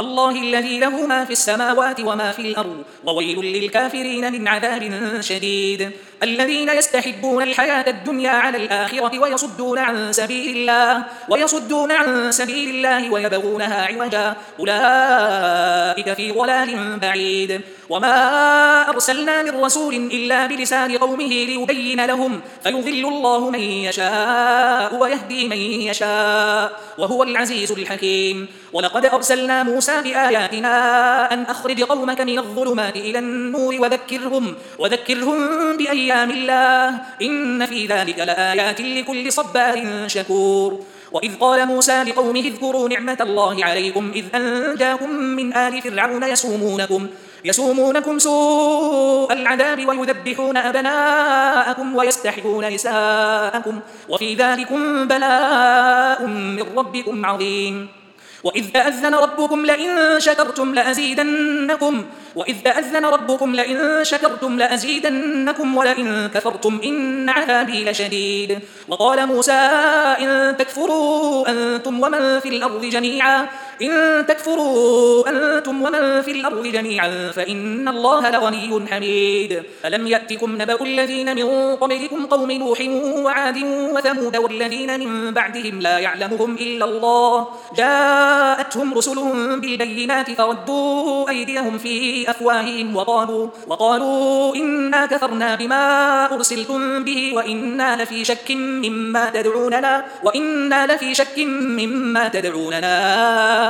الله الذي له ما في السماوات وما في الأرض وويل للكافرين من عذاب شديد. الذين يستحبون الحياة الدنيا على الآخرة ويصدون عن سبيل الله ويصدون عن سبيل الله ويبغونها عوجا. أولئك في ضلال بعيد. وما أرسلنا من رسول إلا بلسان قومه ليبين لهم فيضل الله من يشاء ويهدي من يشاء وهو العزيز الحكيم. ولقد أرسلنا موسى بآياتنا أن أخرج قومك من الظلمات إلى النور وذكرهم, وذكرهم بأيام الله. إن في ذلك لآيات لكل صبار شكور. وإذ قال موسى لقومه اذكروا نعمة الله عليكم إذ أنجاكم من آل فرعون يسومونكم يسومونكم سوء العذاب ويذبحون أبناءكم ويستحقون نساءكم. وفي ذلكم بلاء من ربكم عظيم. وإذ تأذن ربكم لئن شكرتم لأزيدنكم وإذ تأذن ربكم لئن شكرتم لأزيدنكم ولئن كفرتم إن عذابي لشديد. وقال موسى إن تكفروا أنتم ومن في الأرض جميعا. إن تكفروا أنتم ومن في الأرض جميعا فإن الله لغني حميد. ألم يأتكم نبأ الذين من قبلكم قوم نوح وعاد وثمود والذين من بعدهم لا يعلمهم إلا الله. جاءتهم رسلهم بالبينات فردوا أيديهم في أفواههم وقالوا, وقالوا إنا كفرنا بما أرسلتم به وإنا لفي شك مما تدعوننا وإنا لفي شك مما تدعوننا.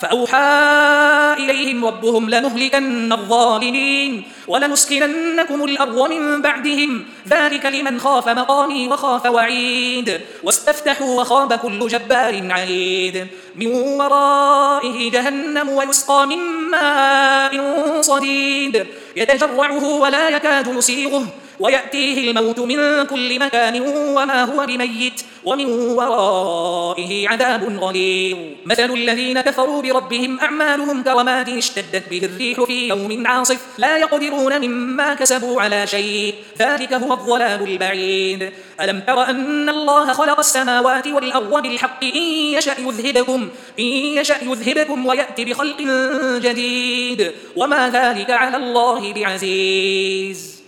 فأوحى إليهم ربهم لنهلكن الظالمين ولنسكننكم الأرض من بعدهم. ذلك لمن خاف مقامي وخاف وعيد. واستفتحوا وخاب كل جبار عنيد. من ورائه جهنم ويسقى من ماء صديد. يتجرعه ولا يكاد يسيغه. ويأتيه الموت من كل مكان وما هو بميت ومن ورائه عذاب غليظ. مثل الذين كفروا بربهم أعمالهم كرماد اشتدت به الريح في يوم عاصف لا يقدرون مما كسبوا على شيء. ذلك هو الضلال البعيد. ألم تر أن الله خلق السماوات والأرض بالحق؟ إن يشأ يذهبكم, إن يشأ يذهبكم ويأتي بخلق جديد. وما ذلك على الله بعزيز.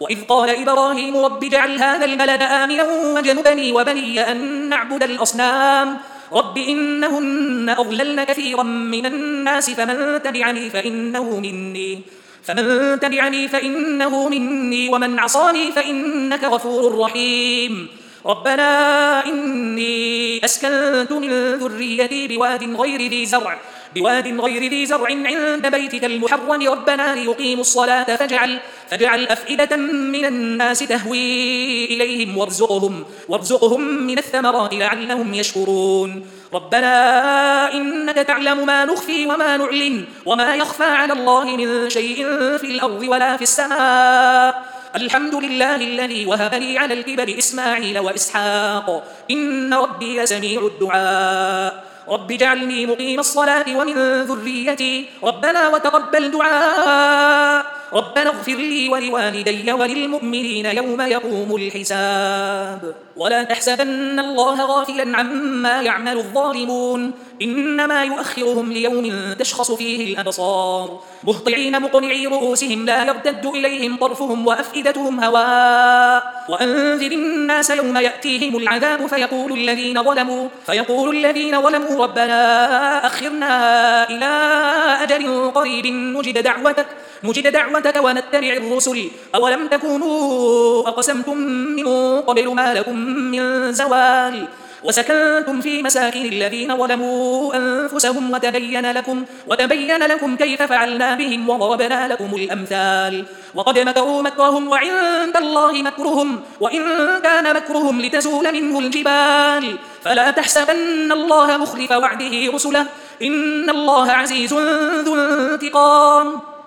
وإذ قال إبراهيم رب اجعل هذا البلد آمنا وجنبني وبني أن نعبد الأصنام. رب إنهن أضللن كثيرا من الناس فمن تبعني فإنه مني. فمن تبعني فإنه مني ومن عصاني فإنك غفور رحيم. ربنا إني أسكنت من ذريتي بواد غير ذي زرع. بواد غير ذي زرع عند بيتك المحرم. ربنا ليقيموا الصلاة فاجعل, فاجعل أفئدة من الناس تهوي إليهم وارزقهم, وارزقهم من الثمرات لعلهم يشكرون. ربنا إنك تعلم ما نخفي وما نعلن وما يخفى على الله من شيء في الأرض ولا في السماء. الحمد لله الذي وهب لي على الكبر إسماعيل وإسحاق. إن ربي لسميع الدعاء. رب اجعلني مقيم الصلاة ومن ذريتي. ربنا وتقبل دعاء. ربنا اغفر لي ولوالدي وللمؤمنين يوم يقوم الحساب. ولا تحسبن الله غافلا عما يعمل الظالمون. إنما يؤخرهم ليوم تشخص فيه الأبصار. مهطعين مقنعي رؤوسهم لا يرتد إليهم طرفهم وأفئدتهم هواء. وأنذر الناس يوم يأتيهم العذاب فيقول الذين ظلموا فيقول الذين ظلموا ربنا أخرنا إلى أجل قريب نجد دعوتك. نجد دعوتك ونتبع الرسل. أولم تكونوا أقسمتم من قبل ما لكم من زوال؟ وسكنتم في مساكن الذين ظلموا أنفسهم وتبين لكم, وتبين لكم كيف فعلنا بهم وضربنا لكم الأمثال. وقد مكروا مكرهم وعند الله مكرهم وإن كان مكرهم لتزول منه الجبال. فلا تحسبن الله مخلف وعده رسله. إن الله عزيز ذو انتقام.